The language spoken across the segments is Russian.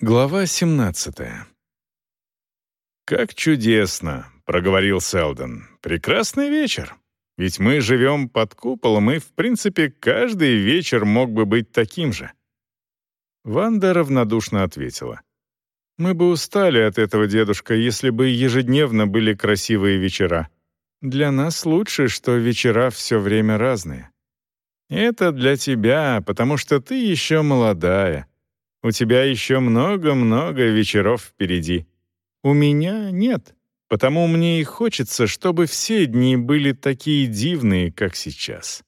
Глава 17 «Как чудесно!» — проговорил Селдон. «Прекрасный вечер. Ведь мы живем под куполом, и, в принципе, каждый вечер мог бы быть таким же». Ванда равнодушно ответила. «Мы бы устали от этого, дедушка, если бы ежедневно были красивые вечера. Для нас лучше, что вечера все время разные. Это для тебя, потому что ты еще молодая. У тебя еще много-много вечеров впереди. У меня нет, потому мне и хочется, чтобы все дни были такие дивные, как сейчас.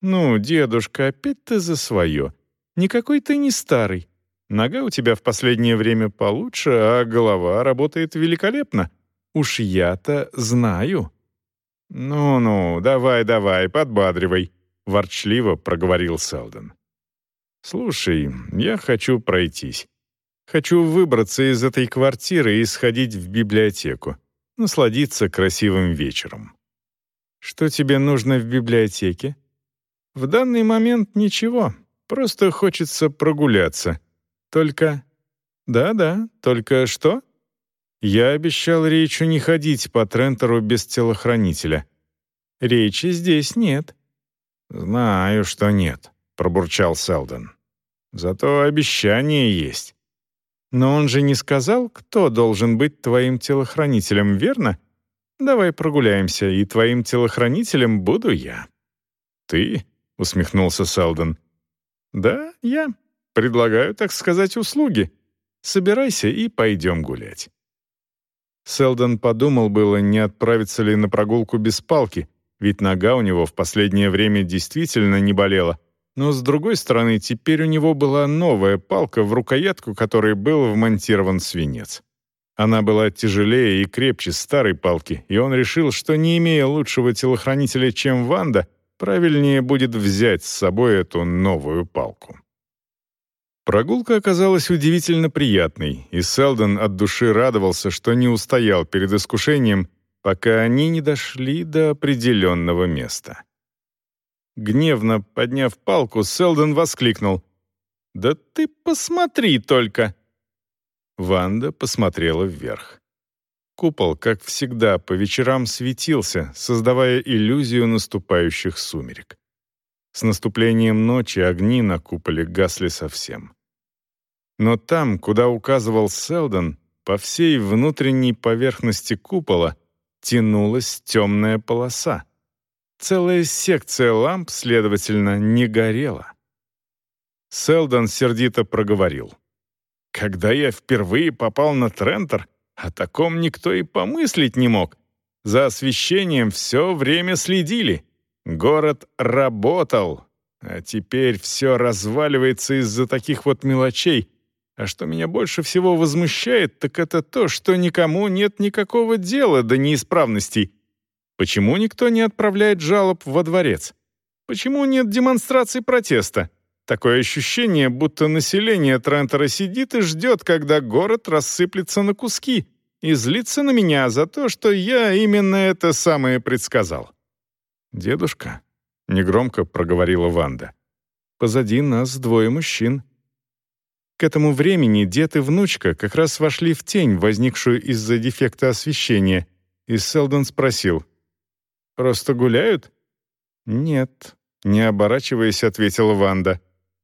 Ну, дедушка, опять ты за свое. Никакой ты не старый. Нога у тебя в последнее время получше, а голова работает великолепно. Уж я-то знаю. «Ну-ну, давай-давай, подбадривай», — ворчливо проговорил Селдон. «Слушай, я хочу пройтись. Хочу выбраться из этой квартиры и сходить в библиотеку, насладиться красивым вечером». «Что тебе нужно в библиотеке?» «В данный момент ничего, просто хочется прогуляться. Только...» «Да-да, только что?» «Я обещал Рейчу не ходить по Трентеру без телохранителя. Рейчи здесь нет». «Знаю, что нет», — пробурчал Селдон. «Зато обещание есть». «Но он же не сказал, кто должен быть твоим телохранителем, верно? Давай прогуляемся, и твоим телохранителем буду я». «Ты?» — усмехнулся Селдон. «Да, я. Предлагаю, так сказать, услуги. Собирайся и пойдем гулять». Селдон подумал было, не отправиться ли на прогулку без палки, ведь нога у него в последнее время действительно не болела. Но, с другой стороны, теперь у него была новая палка, в рукоятку которой был вмонтирован свинец. Она была тяжелее и крепче старой палки, и он решил, что, не имея лучшего телохранителя, чем Ванда, правильнее будет взять с собой эту новую палку. Прогулка оказалась удивительно приятной, и Селдон от души радовался, что не устоял перед искушением пока они не дошли до определенного места. Гневно подняв палку, Селдон воскликнул. «Да ты посмотри только!» Ванда посмотрела вверх. Купол, как всегда, по вечерам светился, создавая иллюзию наступающих сумерек. С наступлением ночи огни на куполе гасли совсем. Но там, куда указывал Селдон, по всей внутренней поверхности купола тянулась темная полоса. Целая секция ламп, следовательно, не горела. Селдон сердито проговорил. «Когда я впервые попал на Трентер, о таком никто и помыслить не мог. За освещением все время следили. Город работал, а теперь все разваливается из-за таких вот мелочей, а что меня больше всего возмущает, так это то, что никому нет никакого дела до неисправностей. Почему никто не отправляет жалоб во дворец? Почему нет демонстраций протеста? Такое ощущение, будто население Трентера сидит и ждет, когда город рассыплется на куски, и злится на меня за то, что я именно это самое предсказал. «Дедушка», — негромко проговорила Ванда, — «позади нас двое мужчин, к этому времени дед и внучка как раз вошли в тень, возникшую из-за дефекта освещения, и Селдон спросил. «Просто гуляют?» «Нет», — не оборачиваясь, ответила Ванда.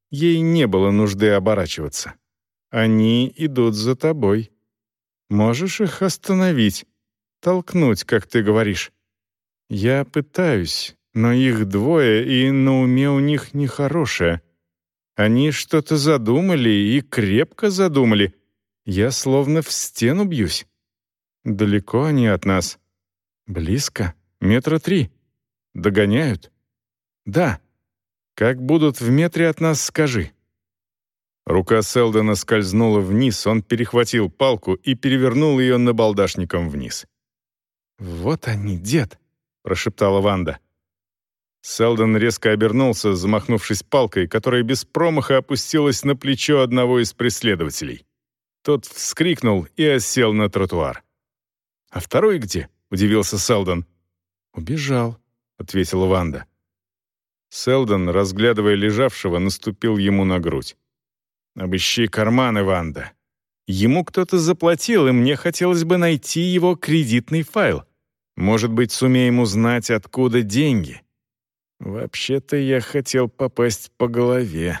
Ей не было нужды оборачиваться. «Они идут за тобой. Можешь их остановить, толкнуть, как ты говоришь?» «Я пытаюсь, но их двое, и на уме у них нехорошее. Они что-то задумали и крепко задумали. Я словно в стену бьюсь. Далеко они от нас. Близко. Метра три. Догоняют. Да. Как будут в метре от нас, скажи. Рука Селдона скользнула вниз, он перехватил палку и перевернул ее набалдашником вниз. «Вот они, дед!» — прошептала Ванда. Селдон резко обернулся, замахнувшись палкой, которая без промаха опустилась на плечо одного из преследователей. Тот вскрикнул и осел на тротуар. «А второй где?» — удивился Селдон. «Убежал», — ответила Ванда. Селдон, разглядывая лежавшего, наступил ему на грудь. «Обыщи карманы, Ванда. Ему кто-то заплатил, и мне хотелось бы найти его кредитный файл. Может быть, сумеем узнать, откуда деньги. Вообще-то я хотел попасть по голове.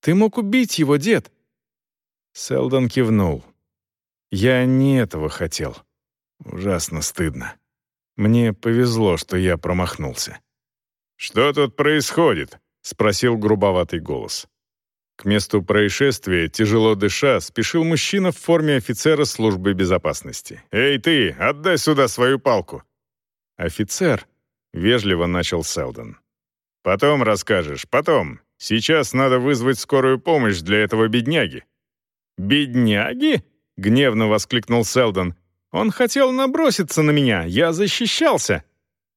Ты мог убить его, дед. Селдон кивнул. Я не этого хотел. Ужасно стыдно. Мне повезло, что я промахнулся. «Что тут происходит?» — спросил грубоватый голос. К месту происшествия, тяжело дыша, спешил мужчина в форме офицера службы безопасности. «Эй ты, отдай сюда свою палку!» «Офицер», — вежливо начал Селдон. «Потом расскажешь, потом. Сейчас надо вызвать скорую помощь для этого бедняги». «Бедняги?» — гневно воскликнул Селдон. «Он хотел наброситься на меня, я защищался».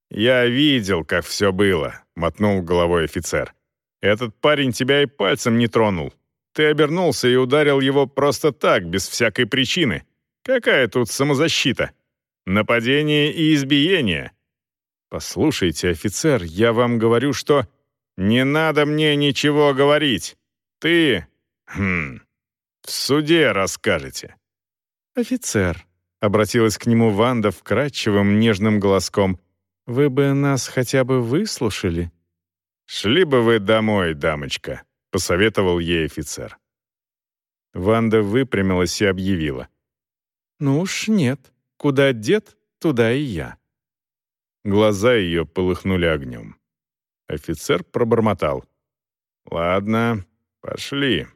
«Я видел, как все было», — мотнул головой офицер. Этот парень тебя и пальцем не тронул. Ты обернулся и ударил его просто так, без всякой причины. Какая тут самозащита? Нападение и избиение. Послушайте, офицер, я вам говорю, что... Не надо мне ничего говорить. Ты... Хм... В суде расскажете. Офицер, обратилась к нему Ванда вкрадчивым нежным голоском, вы бы нас хотя бы выслушали. «Шли бы вы домой, дамочка», — посоветовал ей офицер. Ванда выпрямилась и объявила. «Ну уж нет. Куда дед, туда и я». Глаза ее полыхнули огнем. Офицер пробормотал. «Ладно, пошли».